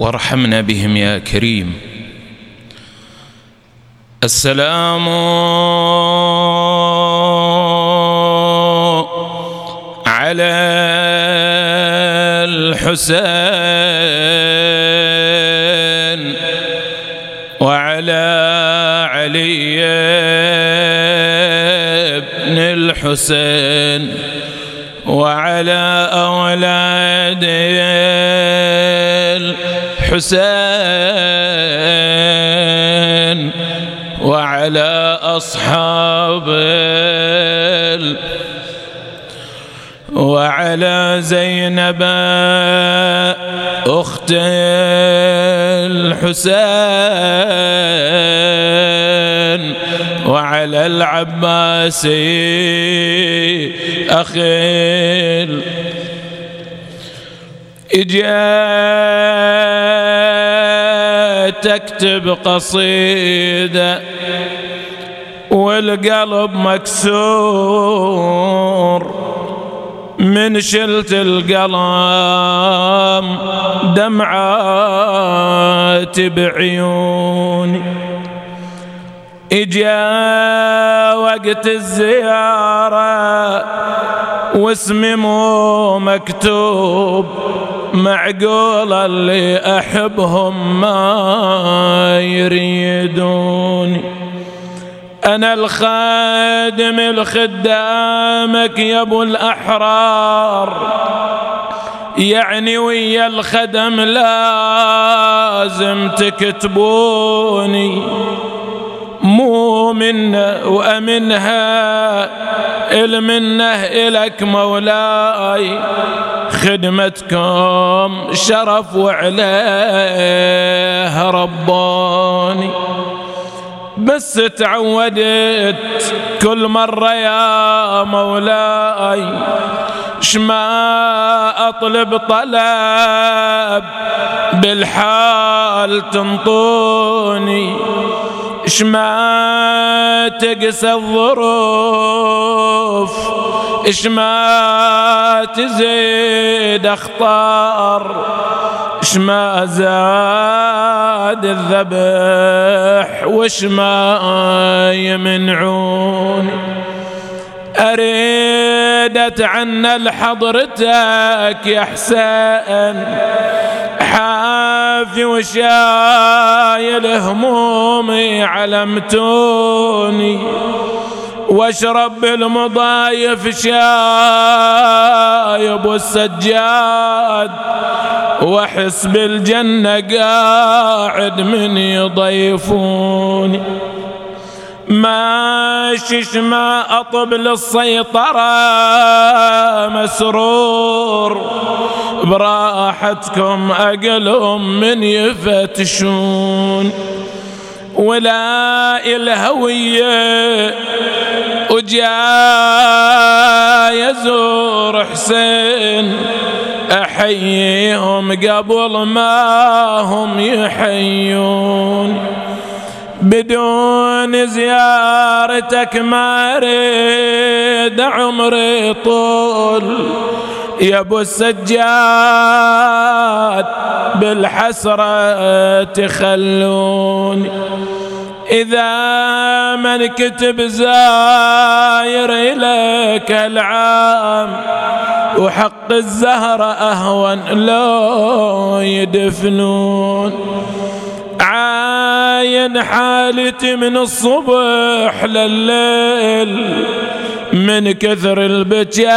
وارحمنا بهم يا كريم. السلام على الحسين وعلى علي بن الحسين. الحسين وعلى أصحاب وعلى زينب أخت الحسين وعلى العباس أخي إجا تكتب قصيدة والقلب مكسور. من شلت القلم دمعات بعيوني. إجا وقت الزيارة واسمي مو مكتوب. معقول اللي أحبهم ما يريدوني أنا الخادم الخدامك يا أبو الأحرار. يعني ويا الخدم لازم تكتبوني. مو منا وأمنها المنه إلك مولاي. خدمتكم شرف وعليه رباني. بس تعودت كل مرة يا مولاي شما أطلب طلب بالحال تنطوني. إيش ما تقسى الظروف إيش ما تزيد أخطار إيش ما زاد الذبح واش ما يمنعوني أريدت عنا لحضرتك يا حسين حافي وشايل همومي علمتوني واشرب بالمضايف شايب والسجاد وأحس بالجنة قاعد من يضيفوني. ماشيش ما أطب للسيطرة مسرور. براحتكم أقلهم من يفتشون. ولا إلهوية وجا يزور حسين. أحييهم قبل ما هم يحيون. بدون زيارتك ما اريد عمري طول. يا أبو السجاد بالحسرة تخلوني. إذا من كتب زاير إليك العام وحق الزهرة أهون لو يدفنون. عاين حالتي من الصبح لليل من كثر البكاء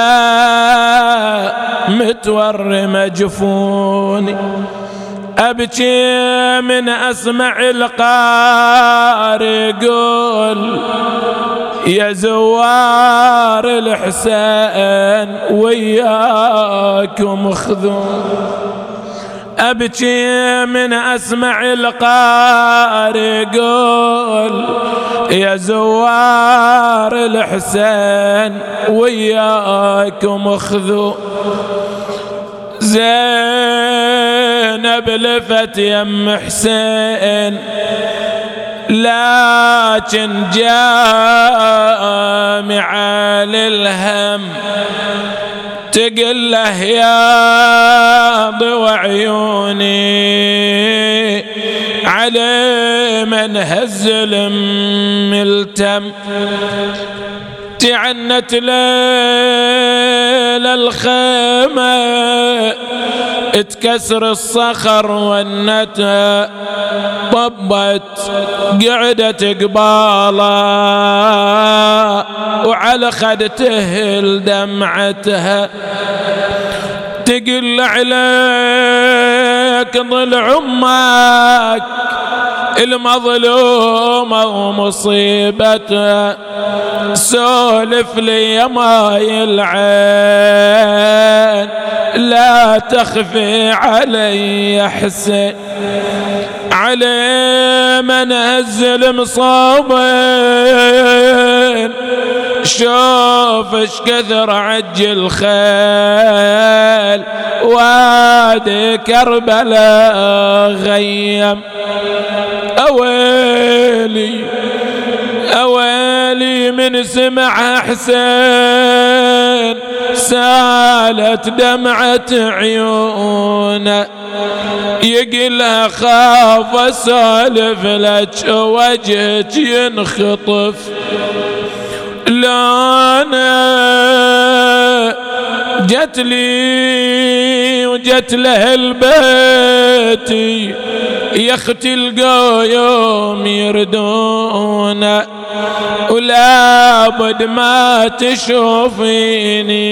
متورمة جفوني أبكي من أسمع القارئ يقول يا زوار الحسين وياكم خذون أبكي من أسمع القارئ يقول يا زوار الحسين وياكم خذوا زينب لفت يم حسين لكن جامعة للهم تقل يا ضوى عيوني على من هز الملتم تعنت ليل الخيمة تكسر الصخر والنتا طبت قعدت قباله وعلى خدته دمعتها تقل عليك ضلع أمك المظلومة ومصيبته سولف لي يا ماي العين. لا تخفي علي حسين. علي من هزل مصابين شوف اش كثر عجل خيل. وادي كربلاء غيم. أويلي أويلي من سمع حسين. سالت دمعة عيونه يقلها خاف أسولف لك وجهك ينخطف. لا جت لي وجت له البيت. يا أختي القوم يردون ولا بد ما تشوفيني.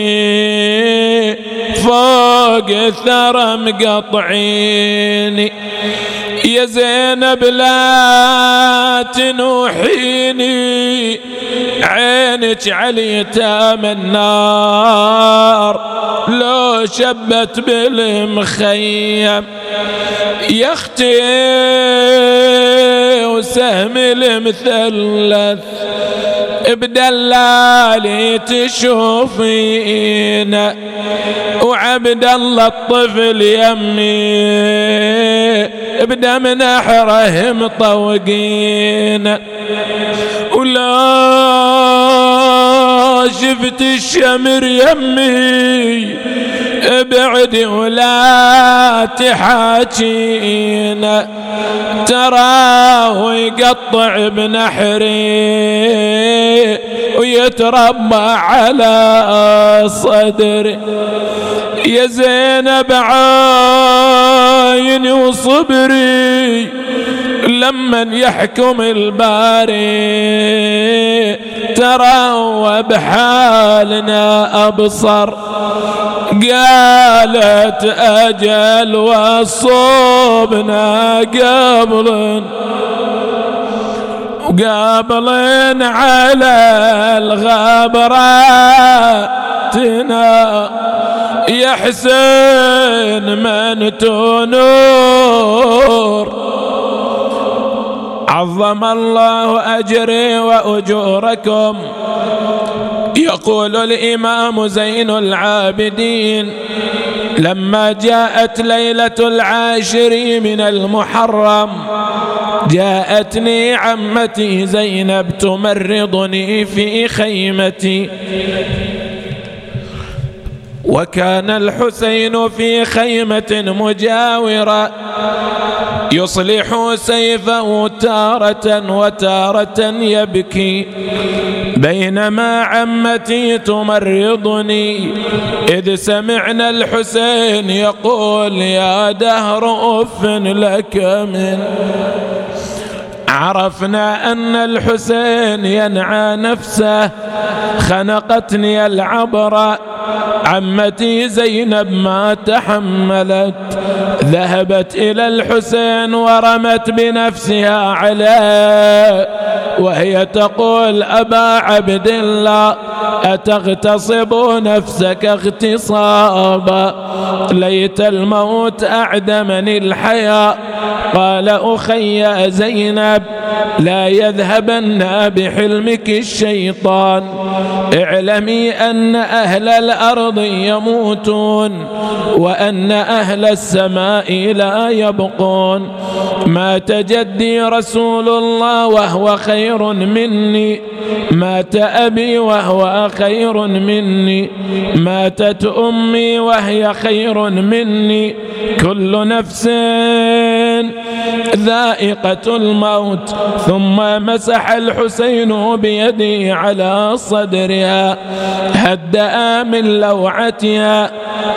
فوق الثرى مقطعيني. يا زينب لا تنوحيني. عينك علي تام النار. لو شبت بالمخيم يا أختي وسهم المثلث بدلالي تشوفينا وعبد الله الطفل يمي بدم نحره مطوقين ولا شفت الشمر يمي ابعد ولا تحاكينا تراه يقطع بنحري ويتربى على صدري يا زينب عايني وصبري لمن يحكم الباري ترى وبحالنا أبصر. قالت أجل وصوبنا قبل وقابلين على الغابراتنا. يا حسين من تنور. عظم الله أجري وأجوركم. يقول الإمام زين العابدين لما جاءت ليلة العاشر من المحرم جاءتني عمتي زينب تمرضني في خيمتي. وكان الحسين في خيمة مجاورة يصلح سيفه تارة وتارة يبكي. بينما عمتي تمرضني إذ سمعنا الحسين يقول يا دهر أف لك من عرفنا أن الحسين ينعى نفسه خنقتني العبرة عمتي زينب ما تحملت ذهبت إلى الحسين ورمت بنفسها عليه وهي تقول أبا عبد الله أتغتصب نفسك اغتصابا؟ ليت الموت أعدمني الحياة قال أخي زينب لا يذهبن بحلمك الشيطان. اعلمي أن أهل الأرض يموتون وأن أهل السماء لا يبقون. مات جدي رسول الله وهو خير مني مات أبي وهو خير مني ماتت أمي وهي خير مني. كل نفس ذائقة الموت. ثم مسح الحسين بيده على صدرها هدأ من لوعتها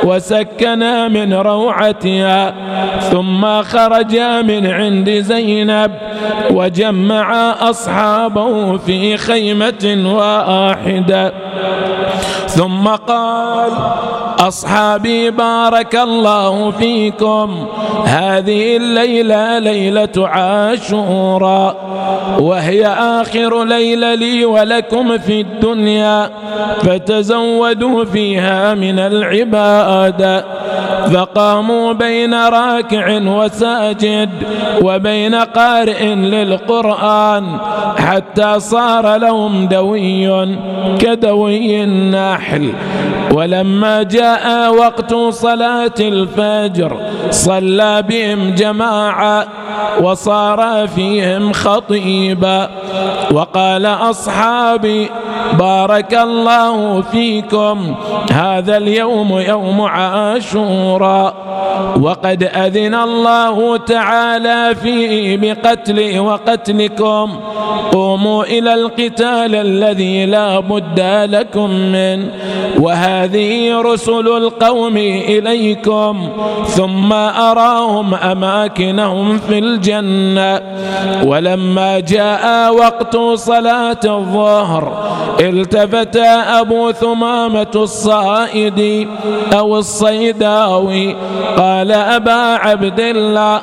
وسكنا من روعتها ثم خرج من عند زينب وجمع أصحابه في خيمة واحدة. ثم قال أصحابي بارك الله فيكم. هذه الليلة ليلة عاشوراء وهي آخر ليلة لي ولكم في الدنيا فتزودوا فيها من العبادة فقاموا بين راكع وساجد وبين قارئ للقرآن حتى صار لهم دوي كدوي النحل. ولما جاء وقت صلاة الفجر صلى بهم جماعة وصار فيهم خطيبا. وقال أصحابي بارك الله فيكم. هذا اليوم يوم عاشوراء. وقد أذن الله تعالى فيه بقتلي وقتلكم. قوموا إلى القتال الذي لا بد لكم منه وهذه رسل القوم إليكم ثم أراهم أماكنهم في الجنة. ولما جاء وقت صلاة الظهر التفت أبو ثمامة الصائد أو الصيداوي قال أبا عبد الله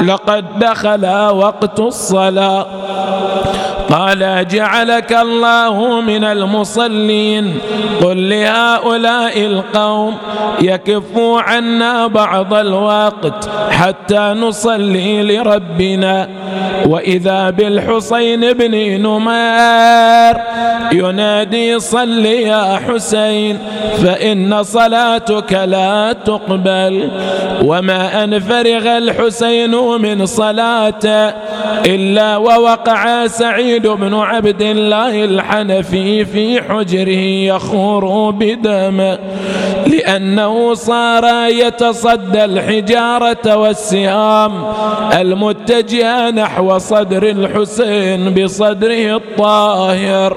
لقد دخل وقت الصلاة. قال جعلك الله من المصلين قل لهؤلاء القوم يكفوا عنا بعض الوقت حتى نصلي لربنا وإذا بالحسين بن نمار ينادي صل يا حسين فإن صلاتك لا تقبل وما أن فرغ الحسين من صلاته إلا ووقع سعيد بن عبد الله الحنفي في حجره يخور بدم لأنه صار يتصدى الحجارة والسهام المتجهة نحو صدر الحسين بصدره الطاهر.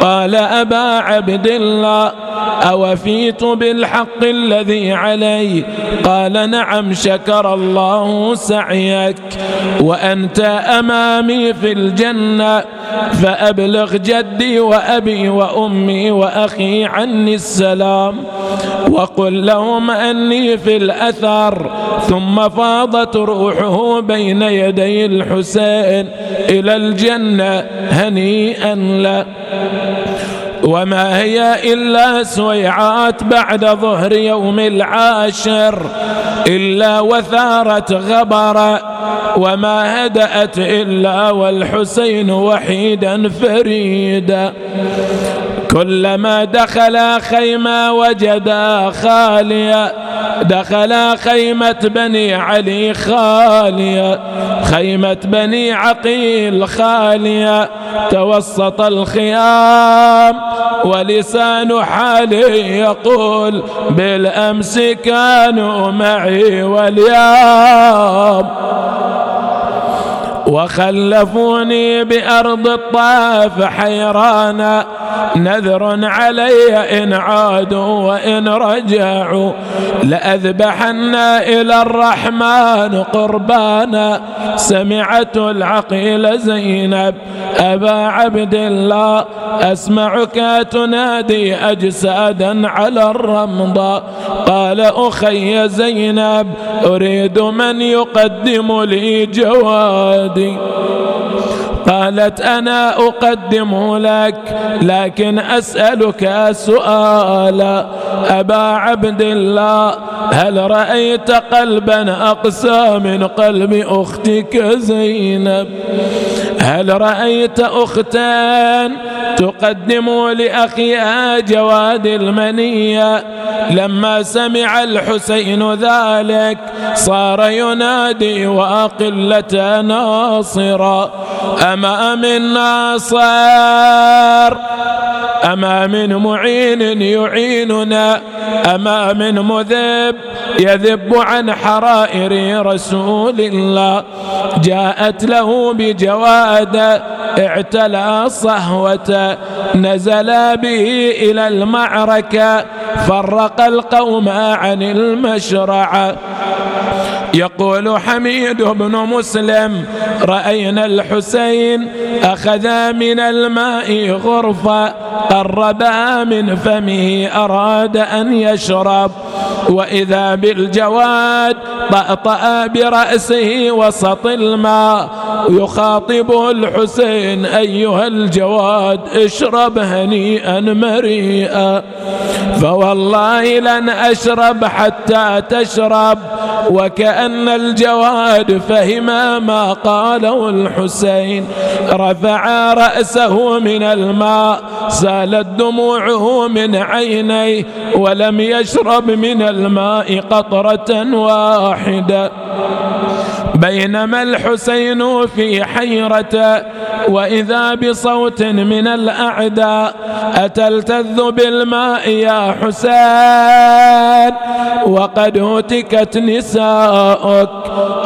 قال أبا عبد الله أوفيت بالحق الذي علي؟ قال نعم شكر الله سعيك. وأنت أمامي في الجنة فأبلغ جدي وأبي وأمي وأخي عني السلام. وقل لهم أني في الأثر. ثم فاضت روحه بين يدي الحسين إلى الجنة هنيئا له. وما هي إلا سويعات بعد ظهر يوم العاشر إلا وثارت غبرا وما هدأت إلا والحسين وحيدا فريدا كلما دخل خيمة وجدا خالية دخل خيمة بني علي خالية خيمة بني عقيل خالية توسط الخيام ولسان حالي يقول بالأمس كانوا معي واليوم. وخلفوني بأرض الطاف حيرانا نذر علي إن عادوا وإن رجعوا. لأذبحن إلى الرحمن قربانا. سمعت العقيل زينب أبا عبد الله أسمعك تنادي أجسادا على الرمضة قال أخي زينب أريد من يقدم لي جوادي قالت أنا أقدم لك لكن أسألك سؤالا أبا عبد الله هل رأيت قلبا أقسى من قلب أختك زينب؟ هل رأيت أختا تقدم لأخيها جواد المنية؟ لما سمع الحسين ذلك صار ينادي وأقلة ناصرا أما من ناصر أما من معين يعيننا أما من مذب يذب عن حرائر رسول الله. جاءت له بجواد اعتلى صهوة نزل به إلى المعركة فرق القوم عن المشرع. يقول حميد بن مسلم رأينا الحسين أخذ من الماء غرفة قربا من فمه أراد أن يشرب. وإذا بالجواد طأطأ برأسه وسط الماء. يخاطب الحسين أيها الجواد اشرب هنيئا مريئا. فوالله لن أشرب حتى تشرب وكأن الجواد فهم ما قاله الحسين. رفع رأسه من الماء سالت دموعه من عينيه ولم يشرب من الماء قطرة واحدة. بينما الحسين في حيرة وإذا بصوت من الأعداء أتلتذ بالماء يا حسين وقد هتكت نساؤك.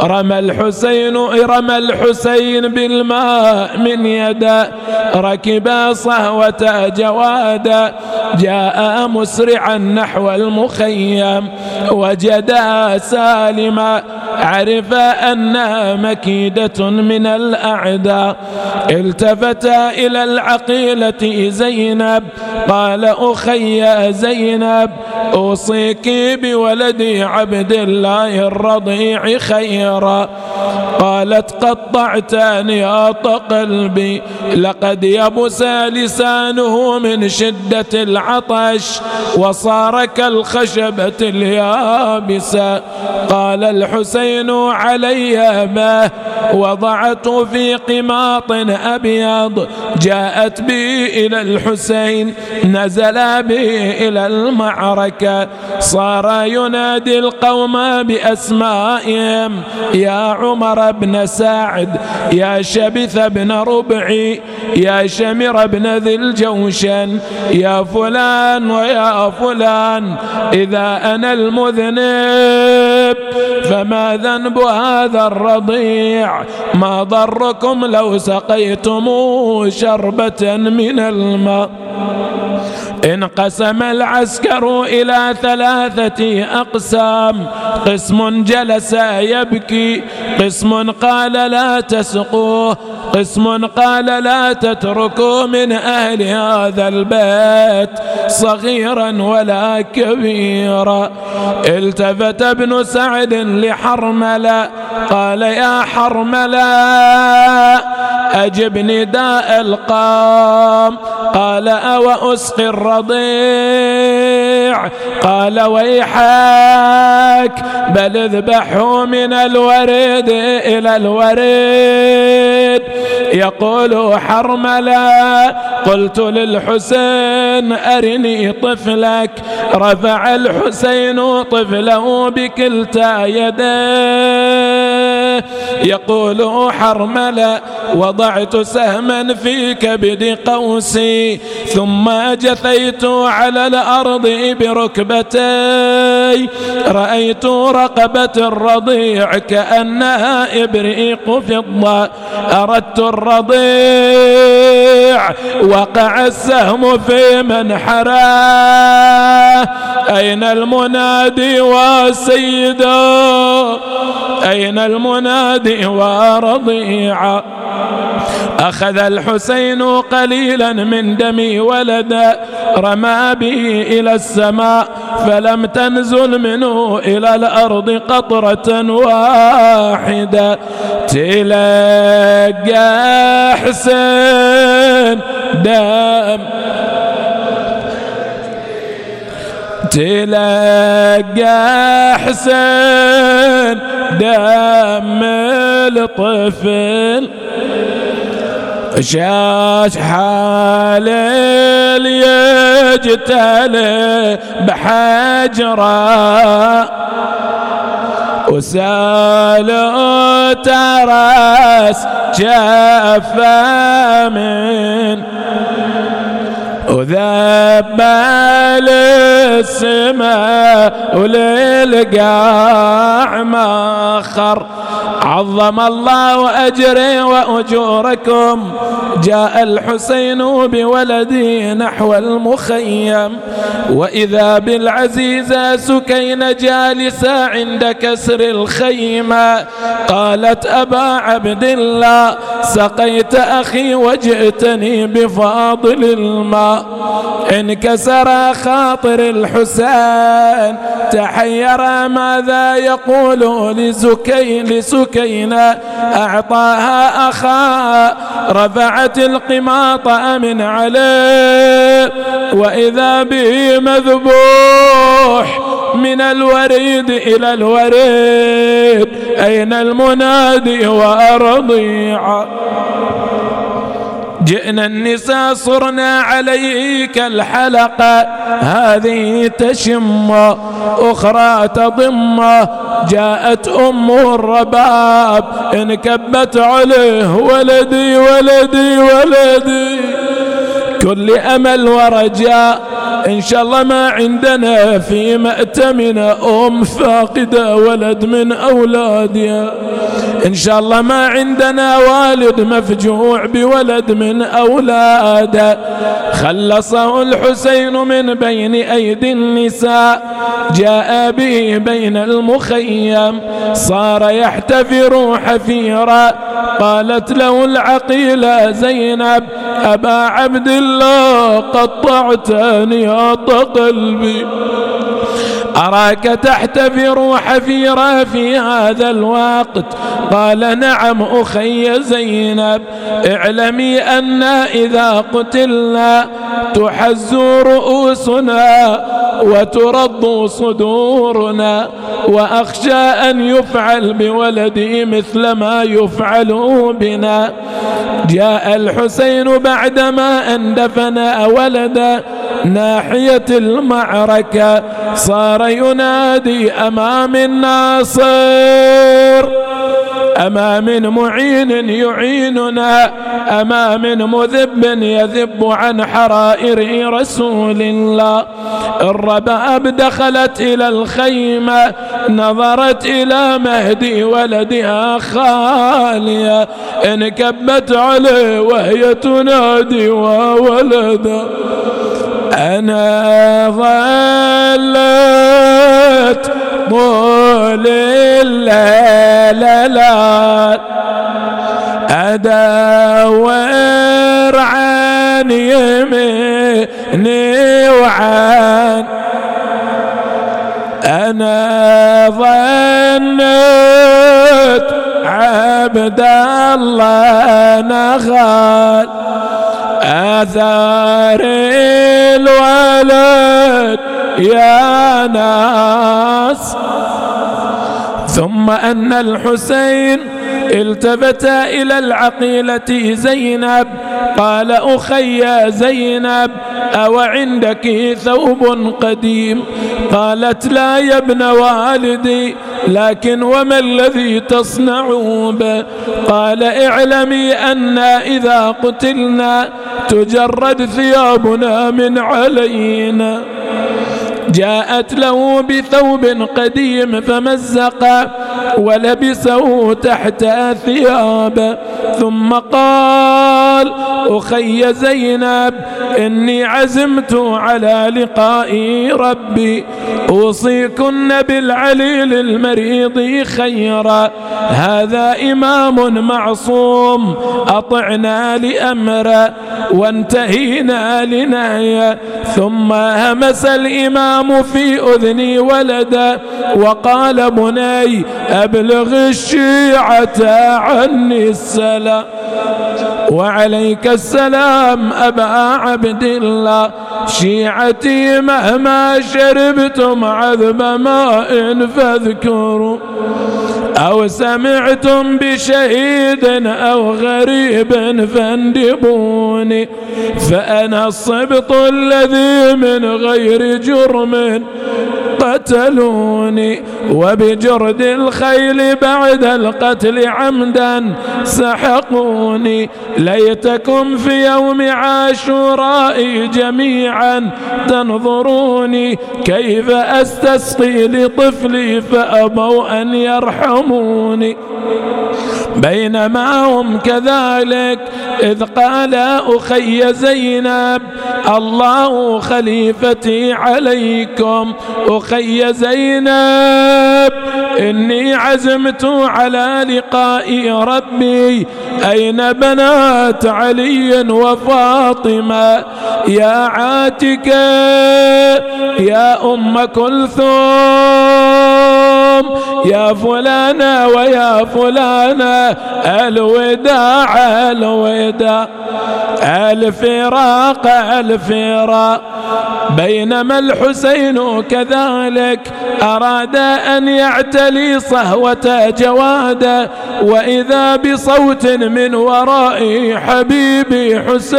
رمى الحسين رمى الحسين بالماء من يده ركب صهوة جوادا جاء مسرعا نحو المخيم وجدا سالما. عرف أنها مكيدة من الأعداء. التفت إلى العقيلة زينب. قال أخي زينب أوصيك بولدي عبد الله الرضيع خيرا. قالت قطعتني يا قلبي لقد يبس لسانه من شدة العطش وصار كالخشبة اليابسة قال الحسين علي ما وضعت في قماط أبيض. جاءت بي إلى الحسين نزل بي إلى المعركة. صار ينادي القوم بأسمائهم يا عمر بن سعد يا شبث بن ربعي يا شمر بن ذي الجوشن يا فلان ويا فلان إذا أنا المذنب فما ذنب هذا الرضيع؟ ما ضركم لو سقيتم شربة من الماء. انقسم العسكر إلى ثلاثة أقسام. قسم جلس يبكي قسم قال لا تسقوه قسم قال لا تتركوا من أهل هذا البيت صغيرا ولا كبيرا. التفت ابن سعد لحرملة قال يا حرملة أجب نداء القام قال أو أسقي الرضيع؟ قال ويحك بل اذبحوا من الورد إلى الورد يقول حرملا. قلت للحسين أرني طفلك. رفع الحسين طفله بكلتا يديه. يقول حرملا. وضعت سهما في كبد قوسي ثم جثيت على الأرض بركبتي. رأيت رقبة الرضيع كأنها إبريق فضة أردت الرضيع وقع السهم في منحراه أين المنادي وسيدا أين المنادي ورضيعا أخذ الحسين قليلا من دم ولدا رمى به إلى السماء فلم تنزل منه إلى الأرض قطرة واحدة. تلقى حسين دم. تلقى حسين دم الطفل شاش حال يجتلي بحجرة. وسالوا ترس جفا من وذب السماء وللقاع ماخر عظم الله أجري وأجوركم. جاء الحسين بولدي نحو المخيم. وإذا بالعزيزة سكين جالسة عند كسر الخيمة قالت أبا عبد الله سقيت أخي وجئتني بفاضل الماء. انكسر خاطر الحسين تحير ماذا يقول لسكين؟ لسكينة أعطاها أخا رفعت القماط من عليه. وإذا به مذبوح من الوريد إلى الوريد أين المنادي وأرضيع جئنا النساء صرنا عليك الحلقة هذه تشم أخرى تضم. جاءت أم الرباب انكبت عليه ولدي ولدي ولدي. كل أمل ورجاء إن شاء الله ما عندنا في مأتمنا أم فاقدة ولد من أولادها إن شاء الله ما عندنا والد مفجوع بولد من أولاده خلصه الحسين من بين أيدي النساء جاء به بين المخيم صار يحتفر حفيرا قالت له العقيلة زينب أبا عبد الله قطعتني قلبي. أراك تحتفر حفيرا في هذا الوقت؟ قال نعم أخي زينب اعلمي أن إذا قتلنا تحز رؤوسنا وترض صدورنا وأخشى أن يفعل بولدي مثل ما يفعل بنا. جاء الحسين بعدما أندفن ولدا ناحية المعركة صار ينادي أمام الناصر. أما من معين يعيننا أما من مذب يذب عن حرائر رسول الله. الرباب دخلت إلى الخيمة نظرت إلى مهدي ولدها خالية. انكبت عليه وهي تنادي وولدا أنا ظلت طول الليل أدور عن يميني وعن أنا ظنت عبد الله نغال آثار الولد يا ناس. ثم أن الحسين التفت إلى العقيلة زينب. قال أخي زينب أو عندك ثوب قديم؟ قالت لا يا ابن والدي لكن وما الذي تصنع به قال اعلمي أن إذا قتلنا تجرد ثيابنا من علينا. جاءت له بثوب قديم فمزق ولبسه تحت ثياب ثم قال أخي زينب إني عزمت على لقاء ربي. أوصيكن بالعليل المريض خيرا. هذا إمام معصوم أطعنا لأمر وانتهينا لنهي. ثم همس الإمام في أذني ولدا وقال بني أبلغ الشيعة عني السلام. وعليك السلام أبا عبد الله. شيعتي مهما شربتم عذب ماء فاذكروا. أو سمعتم بشهيد أو غريب فاندبوني فأنا الصبط الذي من غير جرم قتلوني وبجرد الخيل بعد القتل عمدا سحقوني ليتكم في يوم عاشوراء جميعا تنظروني كيف أستسقي لطفلي فأبوا أن يرحموني. بينما هم كذلك إذ قال أخي زينب الله خليفتي عليكم أخي زينب إني عزمت على لقاء ربي أين بنات علي وفاطمة يا عاتكة يا أم كلثوم يا فلانة ويا فلانة الوداع الوداع. الفراق الفراق. بينما الحسين كذلك أراد أن يعتلي صهوة جواد وإذا بصوت من وراء حبيبي حسين.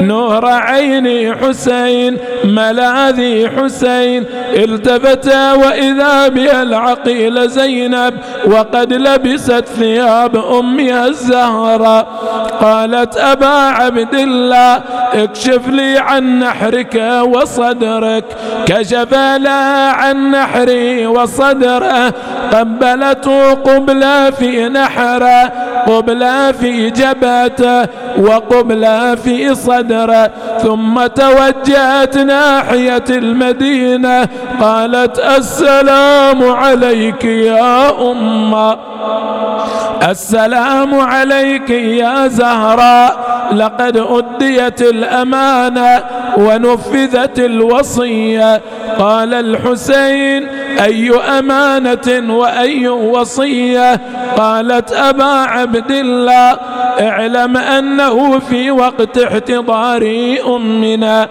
نور عيني حسين ملاذي حسين التفت وإذا بها العقيل زينب وقد لبست ثياب أمها الزهراء قالت أبا عبد الله اكشف لي عن نحرك وصدرك. كشف لا عن نحري وصدره قبلته قبلة في نحره قبلة في جبهته وقبلة في صدره. ثم توجهت ناحية المدينة قالت السلام عليك يا أمة. السلام عليك يا زهراء. لقد أديت الأمانة ونفذت الوصية. قال الحسين أي أمانة وأي وصية؟ قالت أبا عبد الله. اعلم أنه في وقت احتضار أمنا.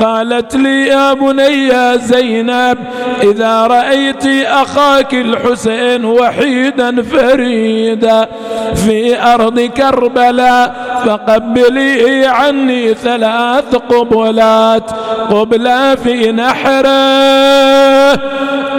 قالت لي يا بني زينب إذا رأيت أخاك الحسين وحيدا فريدا في أرض كربلاء فقبلي عني ثلاث قبلات. قبلة في نحره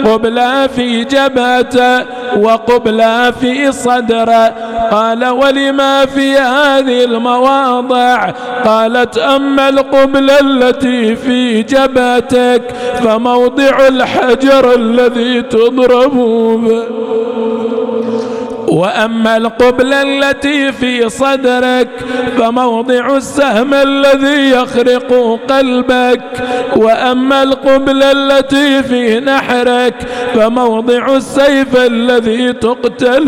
قبلة في جبهته وقبلة في صدره قال ولما في هذه المواضع؟ قالت أما القبلة التي في جبهتك فموضع الحجر الذي تضرب. به وأما القبلة التي في صدرك فموضع السهم الذي يخرق قلبك وأما القبلة التي في نحرك فموضع السيف الذي تقتل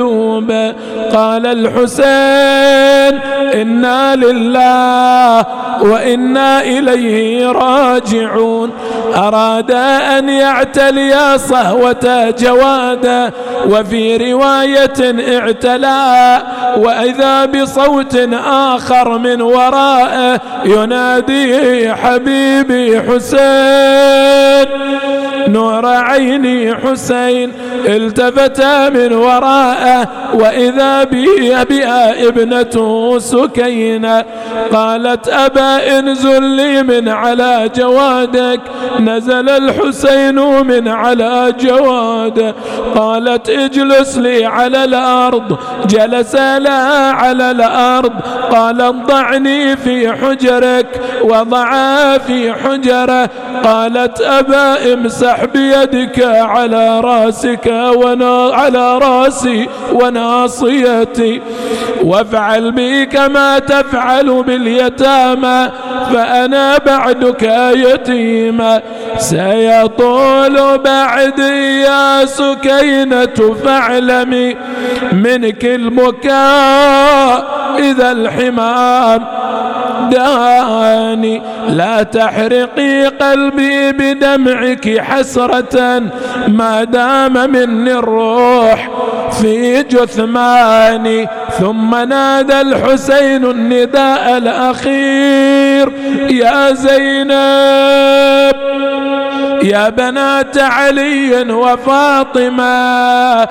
به. قال الحسين إنا لله وإنا إليه راجعون. أراد أن يعتلي صهوة جواده وفي رواية اعتلى وإذا بصوت آخر من ورائه ينادي حبيبي حسين. نور عيني حسين التفت من وراءه وإذا بي بها ابنته سكينة قالت أبا انزل لي من على جوادك نزل الحسين من على جواده قالت اجلس لي على الأرض جلس لا على الأرض. قال ضعني في حجرك وضعا في حجره. قالت أبا امسح بيدك على رأسك ونا على رأسي وناصيتي. وافعل بي كما تفعل باليتامى فأنا بعدك يتيما سيطول بعدي يا سكينة فاعلمي منك البكاء إذا الحمام داني لا تحرقي قلبي بدمعك حسرة ما دام مني الروح في جثماني ثم نادى الحسين النداء الأخير يا زينب يا بنات علي وفاطمة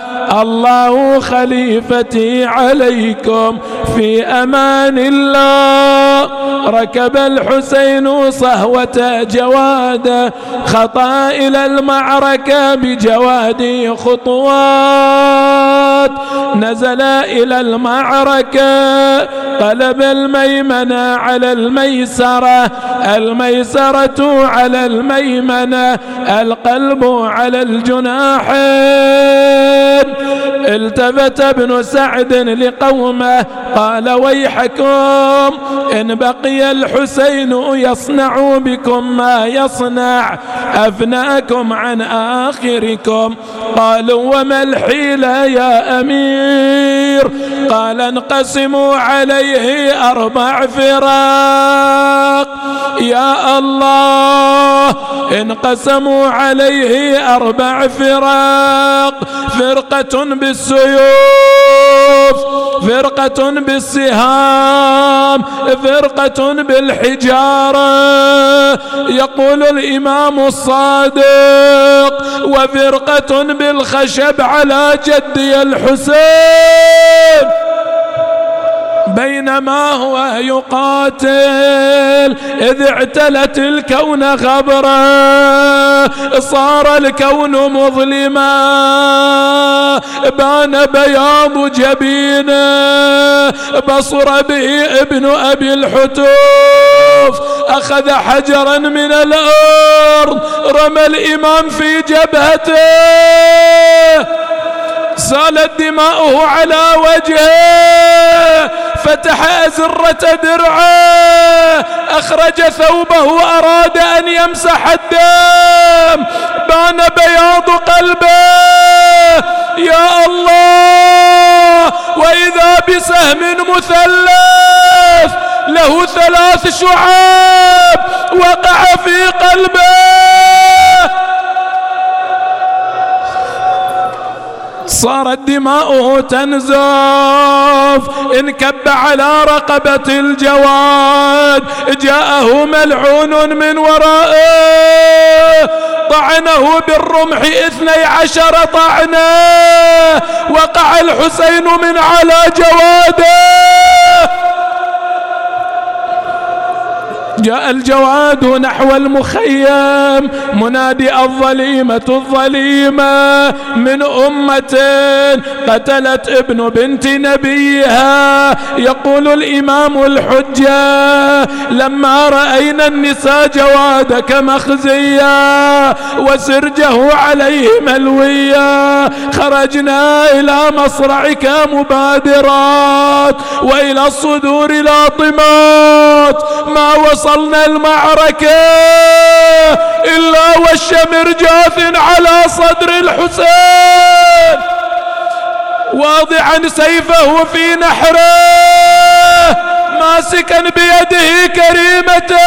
الله خليفتي عليكم في أمان الله. ركب الحسين صهوة جواده خطا إلى المعركة بجوادي خطوات نزل إلى المعركة. قلب الميمنة على الميسرة الميسرة على الميمنة القلب على الجناحين. التفت ابن سعد لقومه قال ويحكم إن بقي الحسين يصنع بكم ما يصنع أفناكم عن آخركم. قالوا وما الحيلة يا أمير؟ قال انقسموا عليه أربع فراق. يا الله انقسموا عليه أربع فراق فرقة بالسيوف فرقة بالسهام فرقة بالحجارة. يقول الإمام الصادق وفرقة بالخشب على جدي الحسين. بينما هو يقاتل. إذ اعتلت الكون غبرا صار الكون مظلما. بان بياض جبينه بصر به ابن أبي الحتوف. أخذ حجرا من الأرض رمى الإمام في جبهته. سالت دماؤه على وجهه. فتح أزرة درعه أخرج ثوبه أراد أن يمسح الدم. بان بياض قلبه. يا الله وإذا بسهم مثلث له ثلاث شعاب وقع في قلبه. صارت دماؤه تنزف. انكب على رقبة الجواد جاءه ملعون من ورائه. طعنه بالرمح اثني عشر طعنه. وقع الحسين من على جواده. جاء الجواد نحو المخيم منادي الظليمة الظليمة. من أمة قتلت ابن بنت نبيها. يقول الإمام الحجة لما رأينا النساء جوادك مخزيا وسرجه عليه ملويا خرجنا إلى مصرعك مبادرات وإلى الصدور لاطمات ما وصل وصلنا المعركة إلا والشمر جاث على صدر الحسين. واضعا سيفه في نحره ماسكا بيده كريمته.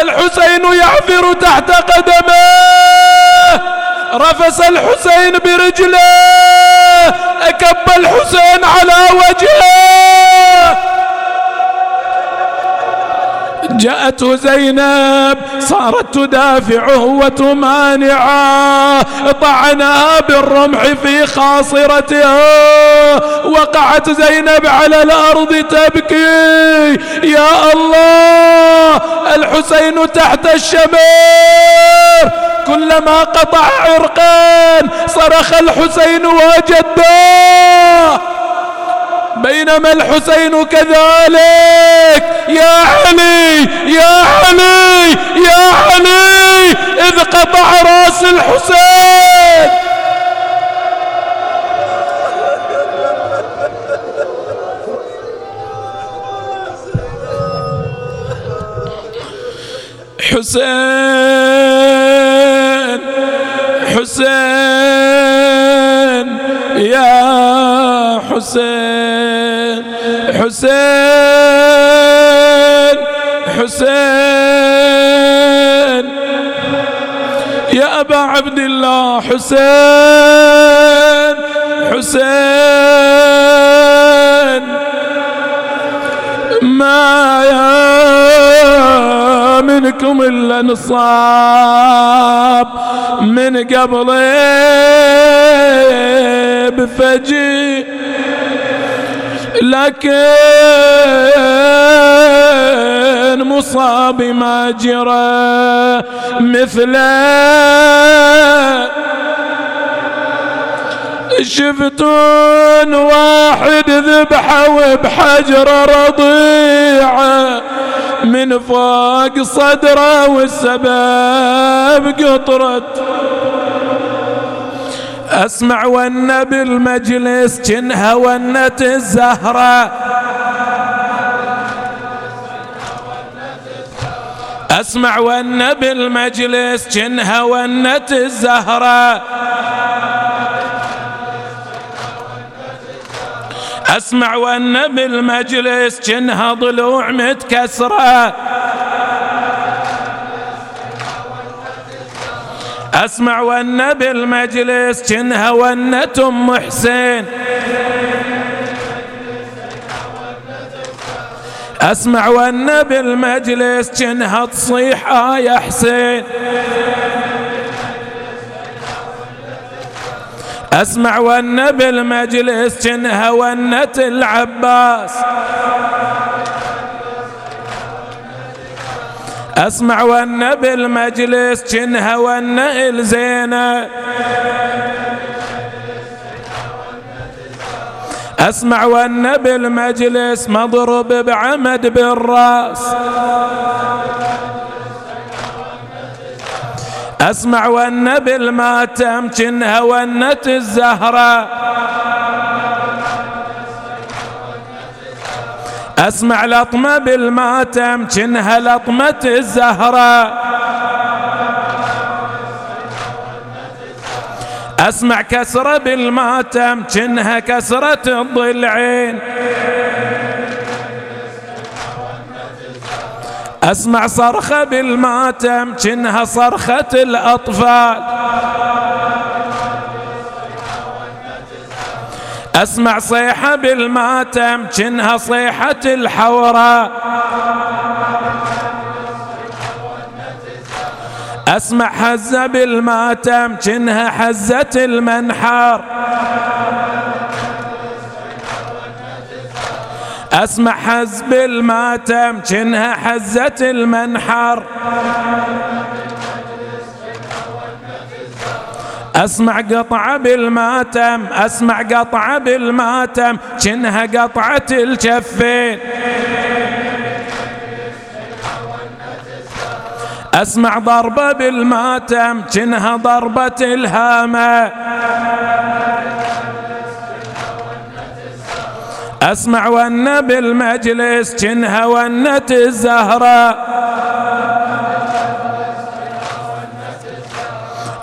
الحسين يعثر تحت قدمه. رفس الحسين برجله أكب الحسين على وجهه. جاءته زينب صارت تدافعه وتمانعه. طعنها بالرمح في خاصرته. وقعت زينب على الأرض تبكي. يا الله الحسين تحت الشمير. كلما قطع عرقان صرخ الحسين وجداه بينما الحسين كذلك. يا علي يا علي يا علي إذ قطع راس الحسين. حسين حسين يا حسين. عبد الله حسين حسين. ما يا منكم إلا نصاب من قبل بفجي لكن مصاب ما جرى مثله شفتون واحد ذبحه بحجر رضيعه من فوق صدره والسباب قطرت أسمع ون بالمجلس جنها ونت الزهرة. أسمع ون بالمجلس جنها ونت الزهرة. أسمع وان بالمجلس جنها ضلوع متكسرة. أسمع وأن بالمجلس جنها ام حسين أسمع وأن بالمجلس جنها تصيح آه يا حسين. أسمع ون بالمجلس جنها ونة العباس أسمع ون بالمجلس جنها ون الزينة. أسمع ون بالمجلس مضرب بعمد بالرأس. أسمع ون بالماتم جنها ونة الزهرة. أسمع لطمة بالماتم جنها لطمة الزهرة. أسمع كسرة بالماتم جنها كسرة الضلعين. أسمع صرخة بالماتم كنها صرخة الأطفال. أسمع صيحة بالماتم كنها صيحة الحوراء أسمع حزة بالماتم كنها حزة المنحر. أسمع حزب الماتم كنها حزة المنحر. أسمع قطعة بالماتم أسمع قطعة بالماتم كنها قطعة الجفين. أسمع ضربة بالماتم كنها ضربة الهامة. أسمع ون بالمجلس كنها ونة الزهرة.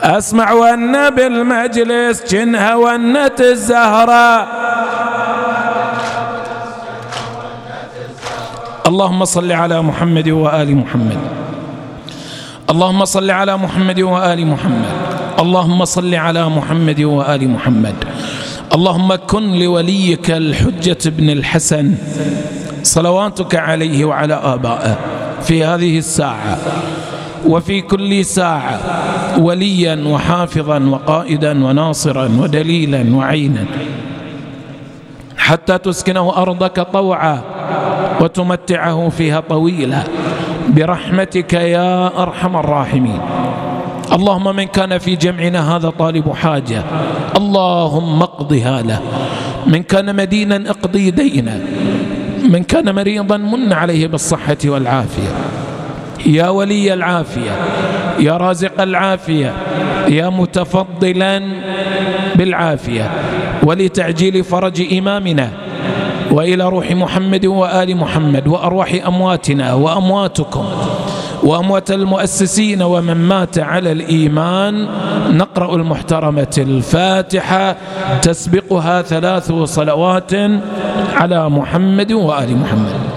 أسمع ون بالمجلس كنها ونة الزهرة اللهم صل على محمد وآل محمد. اللهم صل على محمد وآل محمد. اللهم صل على محمد وآل محمد. اللهم كن لوليك الحجة بن الحسن. صلواتك عليه وعلى آبائه في هذه الساعة وفي كل ساعة. وليا وحافظا وقائدا وناصرا ودليلا وعينا. حتى تسكنه أرضك طوعا وتمتعه فيها طويلا. برحمتك يا أرحم الراحمين. اللهم من كان في جمعنا هذا طالب حاجة اللهم اقضها له. من كان مدينا اقضي دينا. من كان مريضا من عليه بالصحة والعافية. يا ولي العافية يا رازق العافية يا متفضلا بالعافية. ولتعجيل فرج إمامنا وإلى روح محمد وآل محمد وأرواح أمواتنا وأمواتكم وأموات المؤسسين ومن مات على الإيمان. نقرأ المحترمة الفاتحة تسبقها ثلاث صلوات على محمد وآل محمد.